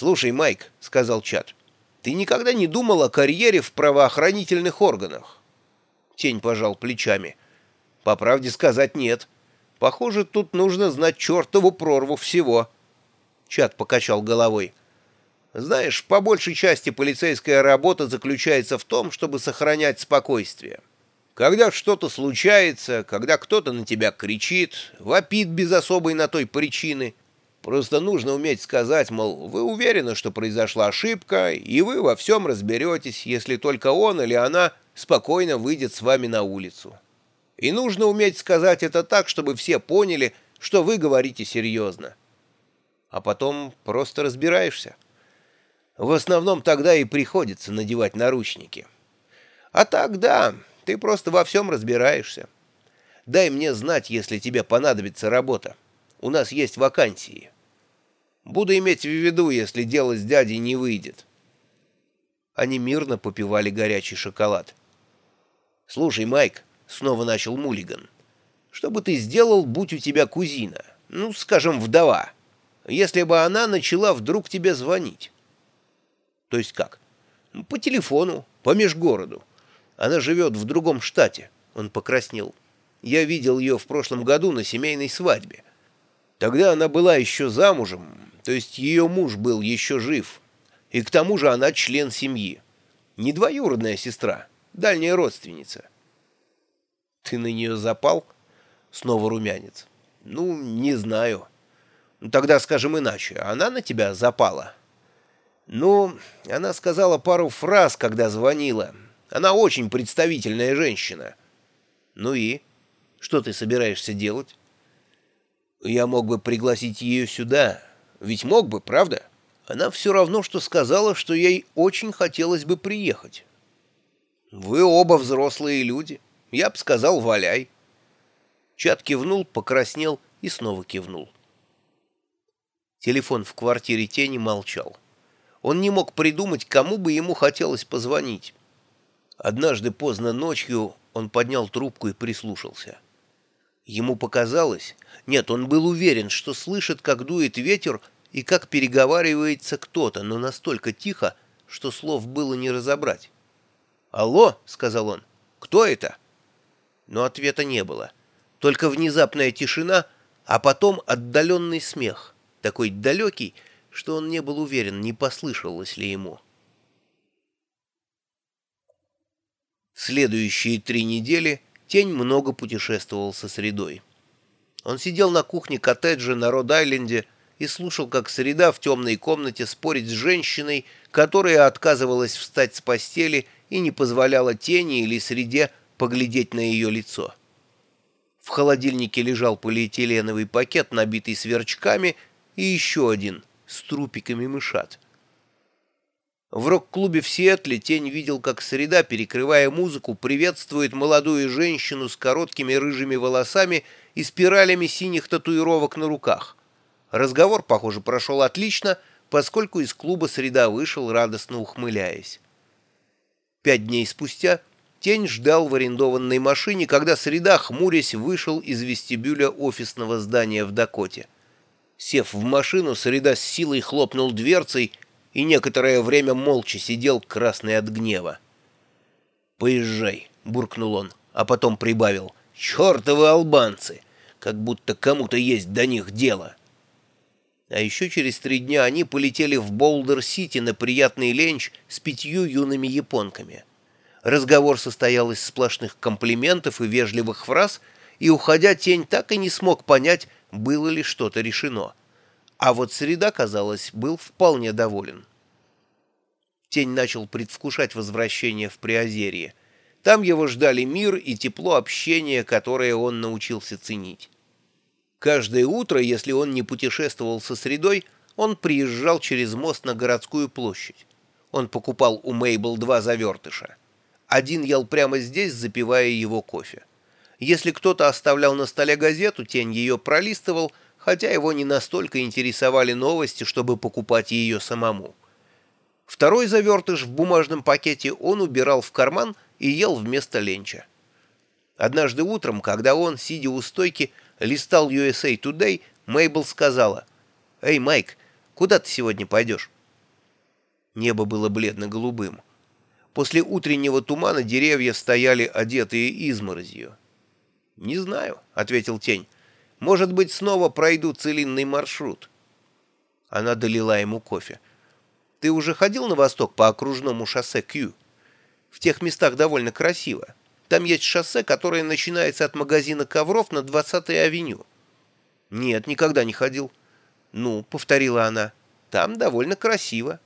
«Слушай, Майк», — сказал Чат, — «ты никогда не думал о карьере в правоохранительных органах?» Тень пожал плечами. «По правде сказать, нет. Похоже, тут нужно знать чертову прорву всего». Чат покачал головой. «Знаешь, по большей части полицейская работа заключается в том, чтобы сохранять спокойствие. Когда что-то случается, когда кто-то на тебя кричит, вопит без особой на той причины, просто нужно уметь сказать, мол, вы уверены, что произошла ошибка, и вы во всем разберетесь, если только он или она спокойно выйдет с вами на улицу. И нужно уметь сказать это так, чтобы все поняли, что вы говорите серьезно а потом просто разбираешься. В основном тогда и приходится надевать наручники. А так, да, ты просто во всем разбираешься. Дай мне знать, если тебе понадобится работа. У нас есть вакансии. Буду иметь в виду, если дело с дядей не выйдет. Они мирно попивали горячий шоколад. «Слушай, Майк», — снова начал Мулиган, — «что бы ты сделал, будь у тебя кузина? Ну, скажем, вдова» если бы она начала вдруг тебе звонить. То есть как? По телефону, по межгороду. Она живет в другом штате. Он покраснел. Я видел ее в прошлом году на семейной свадьбе. Тогда она была еще замужем, то есть ее муж был еще жив. И к тому же она член семьи. Не двоюродная сестра, дальняя родственница. Ты на нее запал? Снова румянец. Ну, не знаю. Ну, тогда скажем иначе. Она на тебя запала? Ну, она сказала пару фраз, когда звонила. Она очень представительная женщина. Ну и? Что ты собираешься делать? Я мог бы пригласить ее сюда. Ведь мог бы, правда? Она все равно, что сказала, что ей очень хотелось бы приехать. Вы оба взрослые люди. Я бы сказал, валяй. Чат кивнул, покраснел и снова кивнул. Телефон в квартире тени молчал. Он не мог придумать, кому бы ему хотелось позвонить. Однажды поздно ночью он поднял трубку и прислушался. Ему показалось... Нет, он был уверен, что слышит, как дует ветер и как переговаривается кто-то, но настолько тихо, что слов было не разобрать. «Алло», — сказал он, — «кто это?» Но ответа не было. Только внезапная тишина, а потом отдаленный смех — такой далекий, что он не был уверен, не послышалось ли ему. Следующие три недели Тень много путешествовал со средой. Он сидел на кухне коттеджа на Род-Айленде и слушал, как среда в темной комнате спорит с женщиной, которая отказывалась встать с постели и не позволяла тени или среде поглядеть на ее лицо. В холодильнике лежал полиэтиленовый пакет, набитый сверчками, и еще один с трупиками мышат. В рок-клубе в Сиэтле Тень видел, как Среда, перекрывая музыку, приветствует молодую женщину с короткими рыжими волосами и спиралями синих татуировок на руках. Разговор, похоже, прошел отлично, поскольку из клуба Среда вышел, радостно ухмыляясь. Пять дней спустя Тень ждал в арендованной машине, когда Среда, хмурясь, вышел из вестибюля офисного здания в Дакоте. Сев в машину, Среда с силой хлопнул дверцей и некоторое время молча сидел, красный от гнева. «Поезжай», — буркнул он, а потом прибавил. «Чертовы албанцы! Как будто кому-то есть до них дело!» А еще через три дня они полетели в Болдер-Сити на приятный ленч с пятью юными японками. Разговор состоял из сплошных комплиментов и вежливых фраз, и, уходя, Тень так и не смог понять, было ли что-то решено. А вот Среда, казалось, был вполне доволен. Тень начал предвкушать возвращение в Приозерье. Там его ждали мир и тепло общения, которое он научился ценить. Каждое утро, если он не путешествовал со Средой, он приезжал через мост на городскую площадь. Он покупал у Мейбл два завертыша. Один ел прямо здесь, запивая его кофе. Если кто-то оставлял на столе газету, тень ее пролистывал, хотя его не настолько интересовали новости, чтобы покупать ее самому. Второй завертыш в бумажном пакете он убирал в карман и ел вместо ленча. Однажды утром, когда он, сидя у стойки, листал USA Today, Мейбл сказала, «Эй, Майк, куда ты сегодня пойдешь? Небо было бледно-голубым. После утреннего тумана деревья стояли одетые изморозью. «Не знаю», — ответил тень. «Может быть, снова пройду целинный маршрут». Она долила ему кофе. «Ты уже ходил на восток по окружному шоссе Кью? В тех местах довольно красиво. Там есть шоссе, которое начинается от магазина ковров на 20-й авеню». «Нет, никогда не ходил». «Ну», — повторила она, — «там довольно красиво».